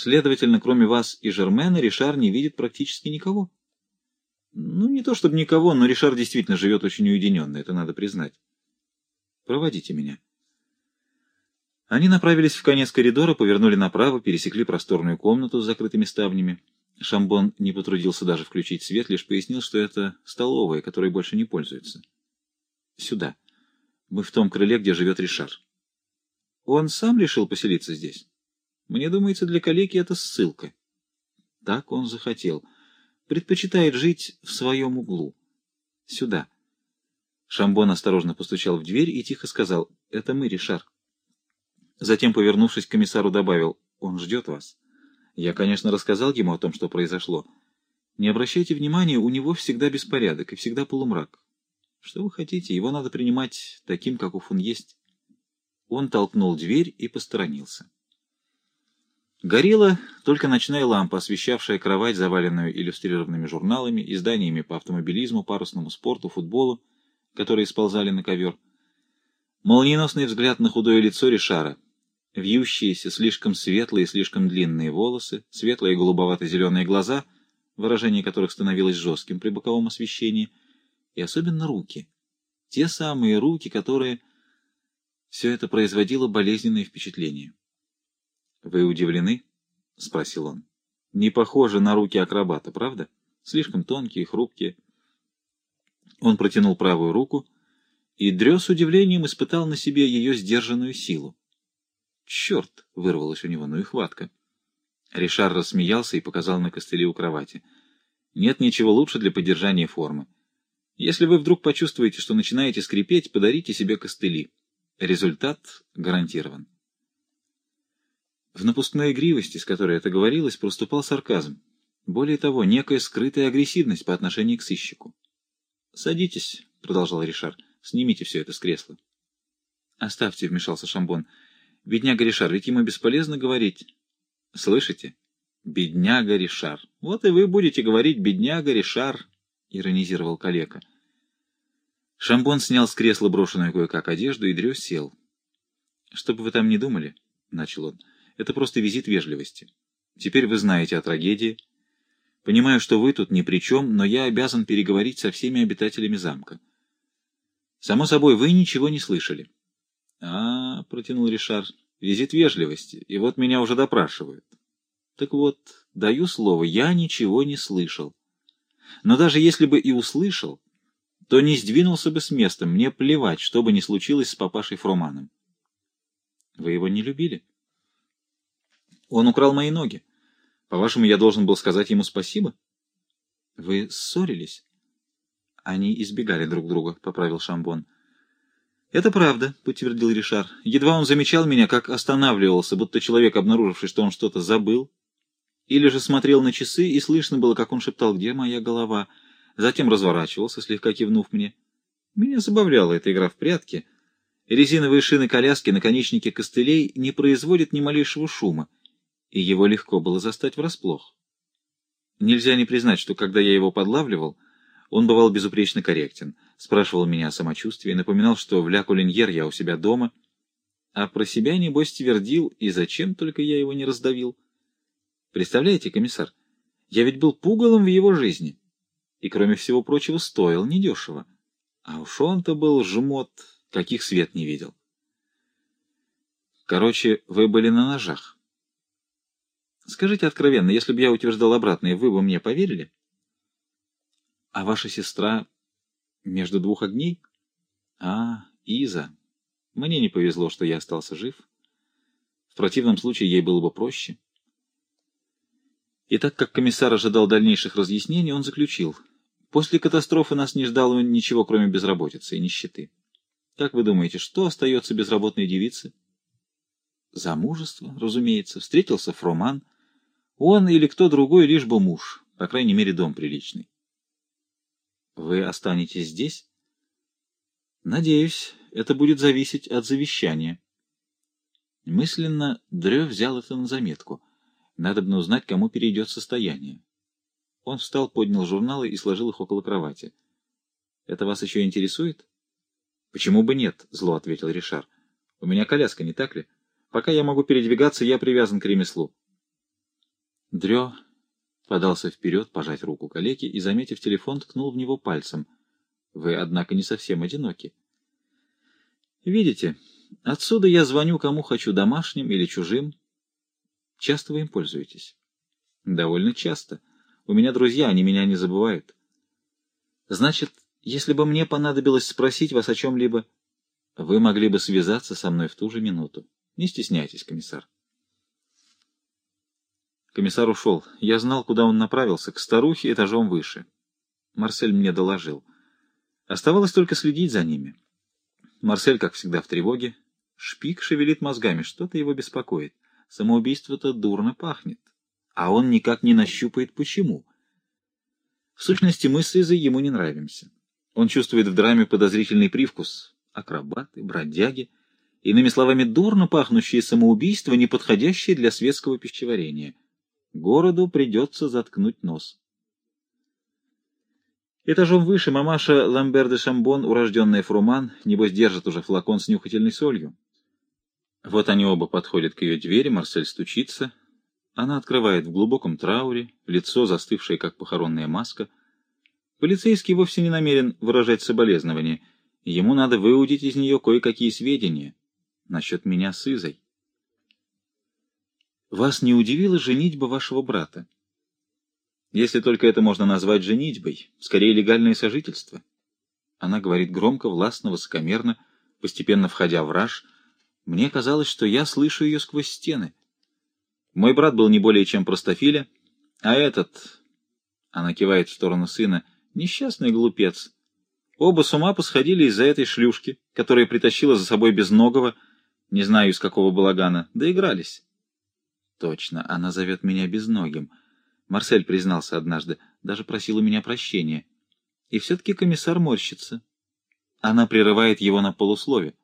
Следовательно, кроме вас и Жермена, Ришар не видит практически никого. Ну, не то чтобы никого, но Ришар действительно живет очень уединенно, это надо признать. Проводите меня. Они направились в конец коридора, повернули направо, пересекли просторную комнату с закрытыми ставнями. Шамбон не потрудился даже включить свет, лишь пояснил, что это столовая, которой больше не пользуются. Сюда. Мы в том крыле, где живет Ришар. Он сам решил поселиться здесь. Мне думается, для калеки это ссылка. Так он захотел. Предпочитает жить в своем углу. Сюда. Шамбон осторожно постучал в дверь и тихо сказал, «Это мы, Ришар». Затем, повернувшись к комиссару, добавил, «Он ждет вас». Я, конечно, рассказал ему о том, что произошло. Не обращайте внимания, у него всегда беспорядок и всегда полумрак. Что вы хотите, его надо принимать таким, каков он есть. Он толкнул дверь и посторонился. Горела только ночная лампа, освещавшая кровать, заваленную иллюстрированными журналами, изданиями по автомобилизму, парусному спорту, футболу, которые сползали на ковер. Молниеносный взгляд на худое лицо Ришара, вьющиеся, слишком светлые, слишком длинные волосы, светлые голубовато-зеленые глаза, выражение которых становилось жестким при боковом освещении, и особенно руки. Те самые руки, которые... Все это производило болезненное впечатление. — Вы удивлены? — спросил он. — Не похоже на руки акробата, правда? Слишком тонкие, хрупкие. Он протянул правую руку, и Дрё с удивлением испытал на себе ее сдержанную силу. «Черт!» — вырвалось у него, ну и хватка. Ришар рассмеялся и показал на костыли у кровати. «Нет ничего лучше для поддержания формы. Если вы вдруг почувствуете, что начинаете скрипеть, подарите себе костыли. Результат гарантирован». В напускной игривости, с которой это говорилось, проступал сарказм. Более того, некая скрытая агрессивность по отношению к сыщику. «Садитесь», — продолжал Ришар, — «снимите все это с кресла». «Оставьте», — вмешался Шамбон. «Бедняга Ришар, ведь ему бесполезно говорить». «Слышите? Бедняга Ришар. Вот и вы будете говорить «бедняга Ришар», — иронизировал калека. Шамбон снял с кресла брошенную кое-как одежду и дрёс сел. «Что бы вы там ни думали», — начал он, — это просто визит вежливости. Теперь вы знаете о трагедии. Понимаю, что вы тут ни при чем, но я обязан переговорить со всеми обитателями замка. Само собой, вы ничего не слышали. — А, — протянул Ришар, — визит вежливости, и вот меня уже допрашивают. Так вот, даю слово, я ничего не слышал. Но даже если бы и услышал, то не сдвинулся бы с места, мне плевать, что бы ни случилось с папашей Фроманом. Вы его не любили? — он украл мои ноги. По-вашему, я должен был сказать ему спасибо? Вы ссорились? Они избегали друг друга, — поправил Шамбон. Это правда, — подтвердил Ришар. Едва он замечал меня, как останавливался, будто человек, обнаруживший, что он что-то забыл. Или же смотрел на часы, и слышно было, как он шептал, где моя голова. Затем разворачивался, слегка кивнув мне. Меня забавляла эта игра в прятки. Резиновые шины коляски, наконечники костылей не производят ни малейшего шума и его легко было застать врасплох. Нельзя не признать, что когда я его подлавливал, он бывал безупречно корректен, спрашивал меня о самочувствии, напоминал, что в Ля Кулиньер я у себя дома, а про себя, небось, твердил, и зачем только я его не раздавил. Представляете, комиссар, я ведь был пугалом в его жизни, и, кроме всего прочего, стоил недешево. А уж он-то был жмот, каких свет не видел. Короче, вы были на ножах. Скажите откровенно, если бы я утверждал обратное, вы бы мне поверили? А ваша сестра между двух огней? А, Иза. Мне не повезло, что я остался жив. В противном случае ей было бы проще. И так как комиссар ожидал дальнейших разъяснений, он заключил. После катастрофы нас не ждало ничего, кроме безработицы и нищеты. Как вы думаете, что остается безработной девице? Замужество, разумеется. Встретился Фроман — он или кто другой, лишь бы муж, по крайней мере, дом приличный. Вы останетесь здесь? Надеюсь, это будет зависеть от завещания. Мысленно Дрё взял это на заметку. Надо бы узнать, кому перейдет состояние. Он встал, поднял журналы и сложил их около кровати. — Это вас еще интересует? — Почему бы нет? — зло ответил Ришар. — У меня коляска, не так ли? Пока я могу передвигаться, я привязан к ремеслу. Дрё подался вперед пожать руку калеки и, заметив телефон, ткнул в него пальцем. Вы, однако, не совсем одиноки. Видите, отсюда я звоню кому хочу, домашним или чужим. Часто вы им пользуетесь? Довольно часто. У меня друзья, они меня не забывают. Значит, если бы мне понадобилось спросить вас о чем-либо, вы могли бы связаться со мной в ту же минуту. Не стесняйтесь, комиссар. Комиссар ушел. Я знал, куда он направился, к старухе этажом выше. Марсель мне доложил. Оставалось только следить за ними. Марсель, как всегда, в тревоге. Шпик шевелит мозгами, что-то его беспокоит. Самоубийство-то дурно пахнет. А он никак не нащупает, почему. В сущности, мы с Изой ему не нравимся. Он чувствует в драме подозрительный привкус. Акробаты, бродяги. Иными словами, дурно пахнущие самоубийства, не подходящие для светского пищеварения. Городу придется заткнуть нос. Этажом выше мамаша Ламбер де Шамбон, урожденная Фруман, небось держит уже флакон с нюхательной солью. Вот они оба подходят к ее двери, Марсель стучится. Она открывает в глубоком трауре, лицо застывшее, как похоронная маска. Полицейский вовсе не намерен выражать соболезнования. Ему надо выудить из нее кое-какие сведения насчет меня с Изой. Вас не удивила женитьба вашего брата? Если только это можно назвать женитьбой, скорее легальное сожительство. Она говорит громко, властно, высокомерно, постепенно входя в раж. Мне казалось, что я слышу ее сквозь стены. Мой брат был не более чем простофиля, а этот... Она кивает в сторону сына. Несчастный глупец. Оба с ума посходили из-за этой шлюшки, которая притащила за собой безногого, не знаю из какого балагана, доигрались. Точно, она зовет меня безногим. Марсель признался однажды, даже просил у меня прощения. И все-таки комиссар морщится. Она прерывает его на полуслове.